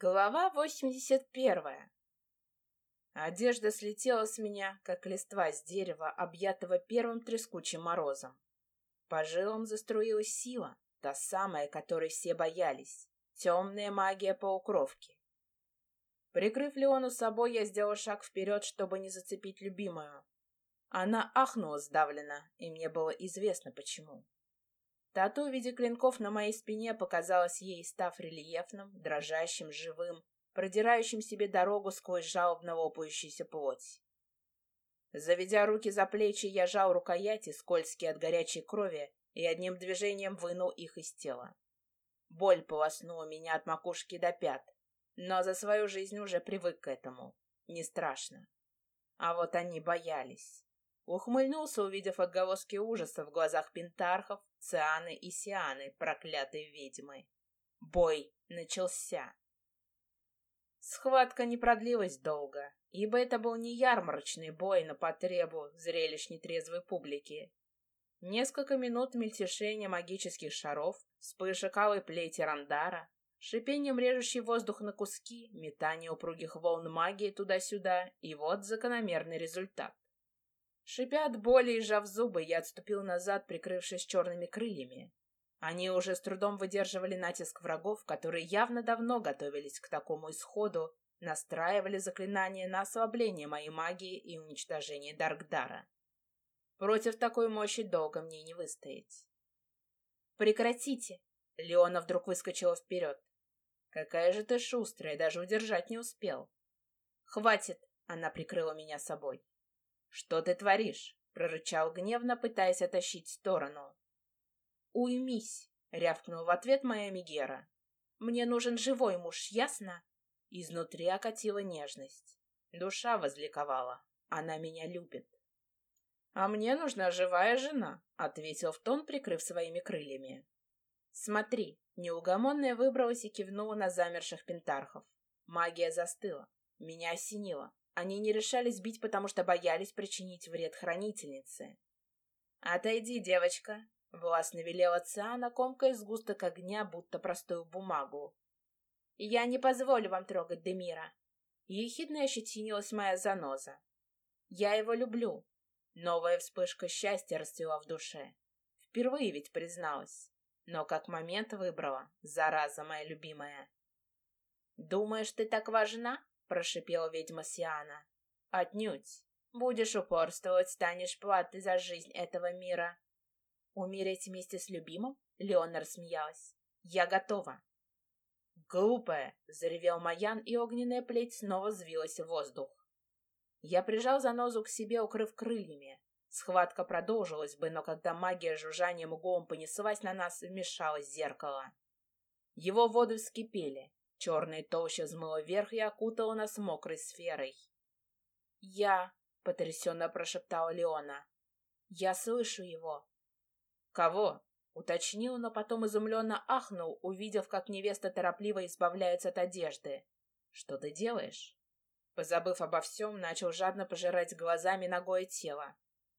Глава 81. Одежда слетела с меня, как листва с дерева, объятого первым трескучим морозом. По жилам заструилась сила, та самая, которой все боялись. Темная магия полукровки. Прикрыв Леону собой, я сделал шаг вперед, чтобы не зацепить любимую. Она ахнула сдавленно, и мне было известно почему. Тату в виде клинков на моей спине показалось ей, став рельефным, дрожащим, живым, продирающим себе дорогу сквозь жалобно лопающуюся плоть. Заведя руки за плечи, я жал рукояти, скользкие от горячей крови, и одним движением вынул их из тела. Боль полоснула меня от макушки до пят, но за свою жизнь уже привык к этому. Не страшно. А вот они боялись. Ухмыльнулся, увидев отголоски ужаса в глазах пентархов, цианы и сианы, проклятой ведьмы. Бой начался. Схватка не продлилась долго, ибо это был не ярмарочный бой на потребу зрелищ нетрезвой публики. Несколько минут мельтешения магических шаров, вспышек алой плети рандара, шипением режущий воздух на куски, метание упругих волн магии туда-сюда, и вот закономерный результат. Шипя от боли и сжав зубы, я отступил назад, прикрывшись черными крыльями. Они уже с трудом выдерживали натиск врагов, которые явно давно готовились к такому исходу, настраивали заклинания на ослабление моей магии и уничтожение Даркдара. Против такой мощи долго мне не выстоять. «Прекратите!» Леона вдруг выскочила вперед. «Какая же ты шустрая, даже удержать не успел!» «Хватит!» — она прикрыла меня собой. «Что ты творишь?» — прорычал гневно, пытаясь оттащить в сторону. «Уймись!» — рявкнул в ответ моя Мегера. «Мне нужен живой муж, ясно?» Изнутри окатила нежность. Душа возликовала. Она меня любит. «А мне нужна живая жена», — ответил в тон, прикрыв своими крыльями. «Смотри!» — неугомонная выбралась и кивнула на замерших пентархов. Магия застыла. Меня осенило. Они не решались бить, потому что боялись причинить вред хранительнице. «Отойди, девочка!» — властно велела Циана, комкая сгусток огня, будто простую бумагу. «Я не позволю вам трогать Демира!» Ехидно ощетинилась моя заноза. «Я его люблю!» Новая вспышка счастья расцвела в душе. Впервые ведь призналась. Но как момент выбрала, зараза моя любимая. «Думаешь, ты так важна?» Прошипела ведьма Сиана. Отнюдь. Будешь упорствовать, станешь платой за жизнь этого мира. Умереть вместе с любимым? Леонор смеялась. Я готова. Глупая, заревел Маян, и огненная плеть снова взвилась в воздух. Я прижал занозу к себе, укрыв крыльями. Схватка продолжилась бы, но когда магия жужжанием углом понеслась на нас, вмешалось зеркало. Его воды вскипели. Черная толща взмыла вверх и окутала нас мокрой сферой. «Я...» — потрясенно прошептала Леона. «Я слышу его». «Кого?» — уточнил, но потом изумленно ахнул, увидев, как невеста торопливо избавляется от одежды. «Что ты делаешь?» Позабыв обо всем, начал жадно пожирать глазами ногое тело.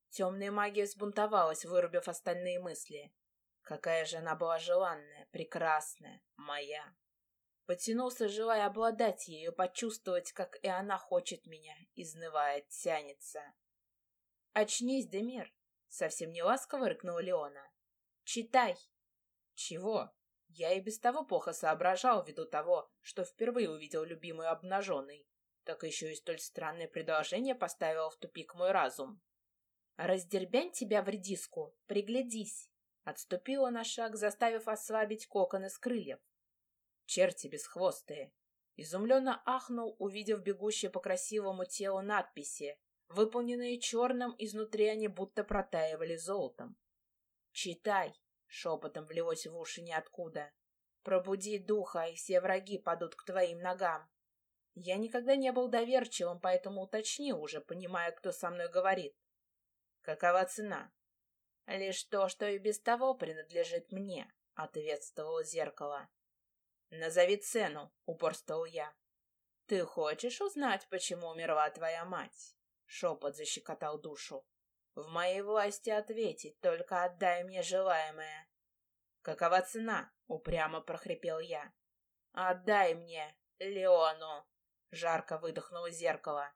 Темная магия взбунтовалась, вырубив остальные мысли. Какая же она была желанная, прекрасная, моя. Потянулся, желая обладать ею, почувствовать, как и она хочет меня, изнывает, тянется. «Очнись, Демир!» — совсем не ласково рыкнула Леона. «Читай!» «Чего?» Я и без того плохо соображал ввиду того, что впервые увидел любимую обнаженной. Так еще и столь странное предложение поставило в тупик мой разум. «Раздербянь тебя в редиску, приглядись!» Отступила на шаг, заставив ослабить кокон из крыльев черти бесхвостые. Изумленно ахнул, увидев бегущие по красивому телу надписи, выполненные черным, изнутри они будто протаивали золотом. «Читай!» — шепотом влилось в уши ниоткуда. «Пробуди духа, и все враги падут к твоим ногам!» Я никогда не был доверчивым, поэтому уточнил уже, понимая, кто со мной говорит. «Какова цена?» «Лишь то, что и без того принадлежит мне», — ответствовало зеркало. «Назови цену», — упорствовал я. «Ты хочешь узнать, почему умерла твоя мать?» Шепот защекотал душу. «В моей власти ответить, только отдай мне желаемое». «Какова цена?» — упрямо прохрипел я. «Отдай мне!» — Леону!» — жарко выдохнуло зеркало.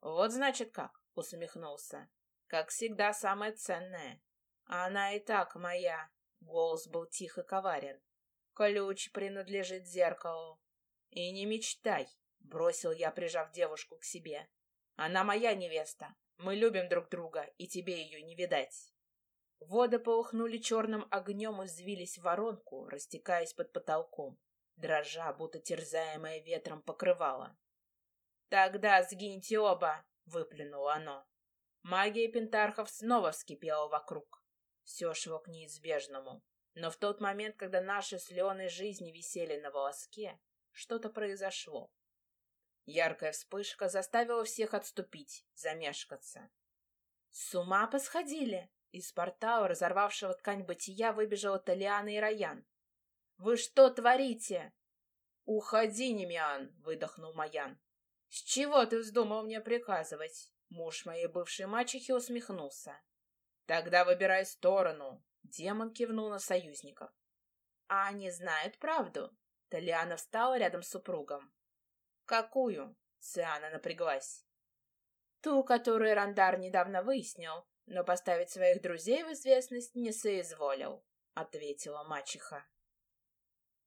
«Вот значит как!» — усмехнулся. «Как всегда, самое ценное. Она и так моя!» — голос был тих и коварен. «Ключ принадлежит зеркалу». «И не мечтай!» — бросил я, прижав девушку к себе. «Она моя невеста. Мы любим друг друга, и тебе ее не видать». Воды полыхнули черным огнем и взвились в воронку, растекаясь под потолком, дрожа, будто терзаемое ветром покрывало. «Тогда сгиньте оба!» — выплюнуло оно. Магия пентархов снова вскипела вокруг. Все шло к неизбежному. Но в тот момент, когда наши с жизни висели на волоске, что-то произошло. Яркая вспышка заставила всех отступить, замешкаться. «С ума посходили!» Из портала, разорвавшего ткань бытия, выбежала Талиана и Раян. «Вы что творите?» «Уходи, Немиан!» — выдохнул Маян. «С чего ты вздумал мне приказывать?» Муж моей бывшей мачехи усмехнулся. «Тогда выбирай сторону!» Демон кивнул на союзников. «А они знают правду?» Талиана встала рядом с супругом. «Какую?» Циана напряглась. «Ту, которую Рандар недавно выяснил, но поставить своих друзей в известность не соизволил», — ответила мачеха.